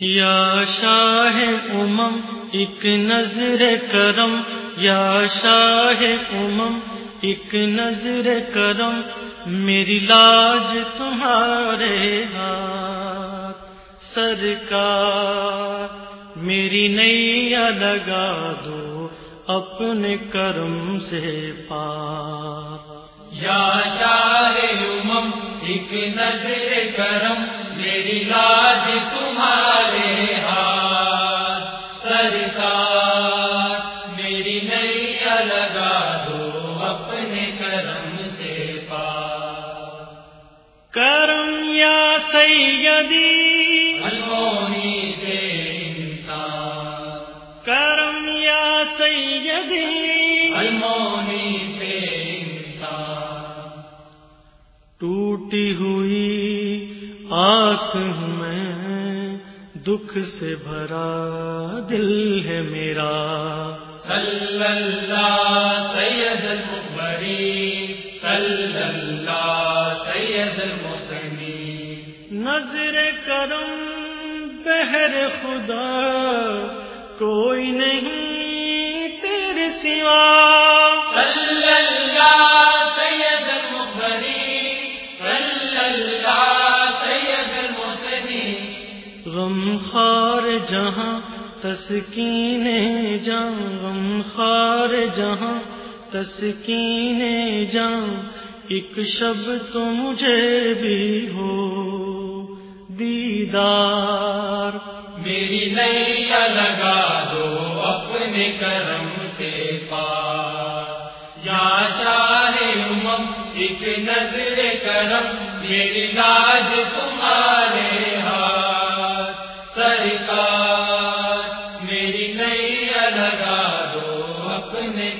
یا شاہ امم، ایک نظر کرم۔ یا شاہ امم، ایک نظر کرم۔ میری لاج تمہارے ہاتھ۔ سرکار، میری نیا لگا دو اپنے کرم سے پا یا شاہ امم، ایک نظر کرم۔ میری لاج تمہارے ہاتھ۔ سرکار میری نیا لگا دو اپنے کرم سے پا کرم یا سیدی المونی سے انسان۔ کرم یا سیدی المونی سے انسان۔ ٹوٹی ہوئی ہوں میں دکھ سے بھرا دل ہے میرا۔ صلی اللہ سید المبری صلی اللہ سید المسنی نظر کرم بہر خدا کوئی نہیں تیرے سوا۔ جہاں تسکین جہاں غم خار جہاں تسکین جہاں ایک شب تو مجھے بھی ہو دیدار۔ میری نیا لگا دو اپنے کرم سے پا یا شاہ امم، ایک نظر کرم، میری لاج تمہارے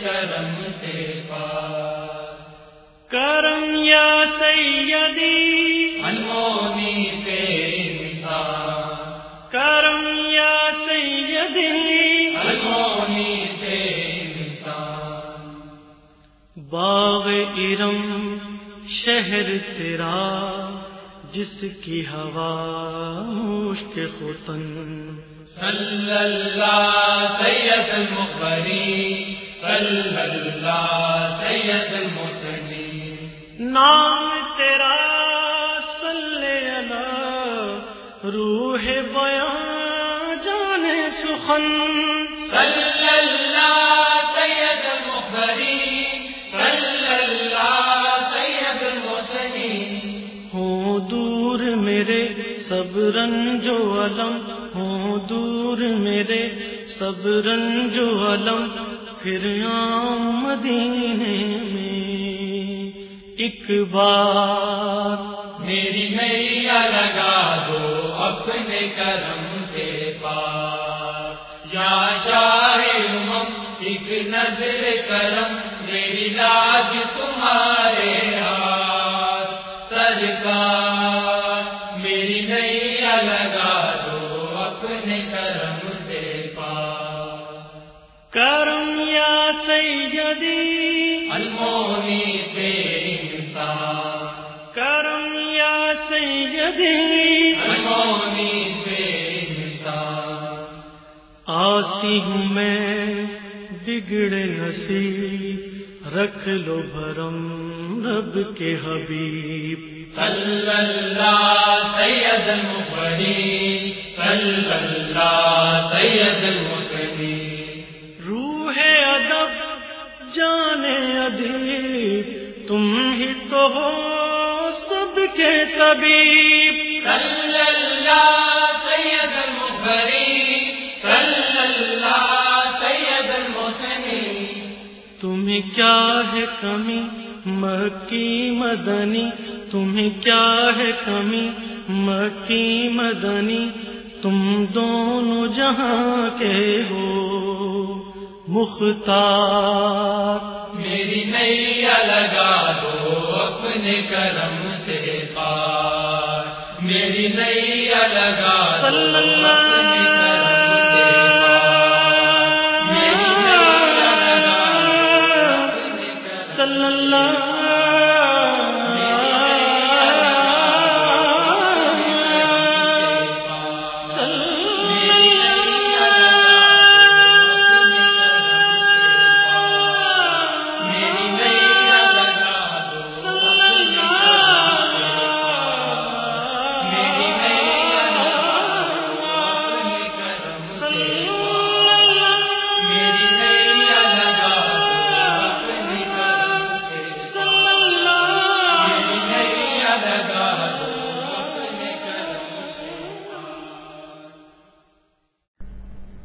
کرم سے پا کرم یا سیدی۔ انمونی سے انسان کرم یا سیدی۔ انمونی سے انسان باغ ارم شہر تیرا جس کی ہوا مشک ختن صلی اللہ سید المقبری صلی اللہ سید المسنی نام تیرا صلی روح بیاں جانے سخن. صلی اللہ سید المقبری صلی اللہ سید المسنی ہوں دور میرے سب رنج و علم ہوں دور میرے سب رنج و علم پھر آؤں مدینے میں ایک بار میری نیا لگا دو اپنے کرم سے پار یا شاہ امم، ایک نظر کرم، میری لاج تمہارے ہاتھ۔ سرکار، میری نیا لگا دو اپنے کرم سیدی المونی سے انسان کرم یا سیدی المونی سے انسان آسی ہوں میں بگڑے نصیب رکھ لو بھرم رب کے حبیب. صلی اللہ سید صلی اللہ سید کے طبیب صلی اللہ سید المبری صلی اللہ سید المسنی تمہیں کیا ہے کمی؟ مکی مدنی۔ تمہیں کیا ہے کمی؟ مکی مدنی۔ تم دونوں جہاں کے ہو۔ مختار۔ میری نیا لگا دو اپنے کرم میری نئی لگا صلی اللہ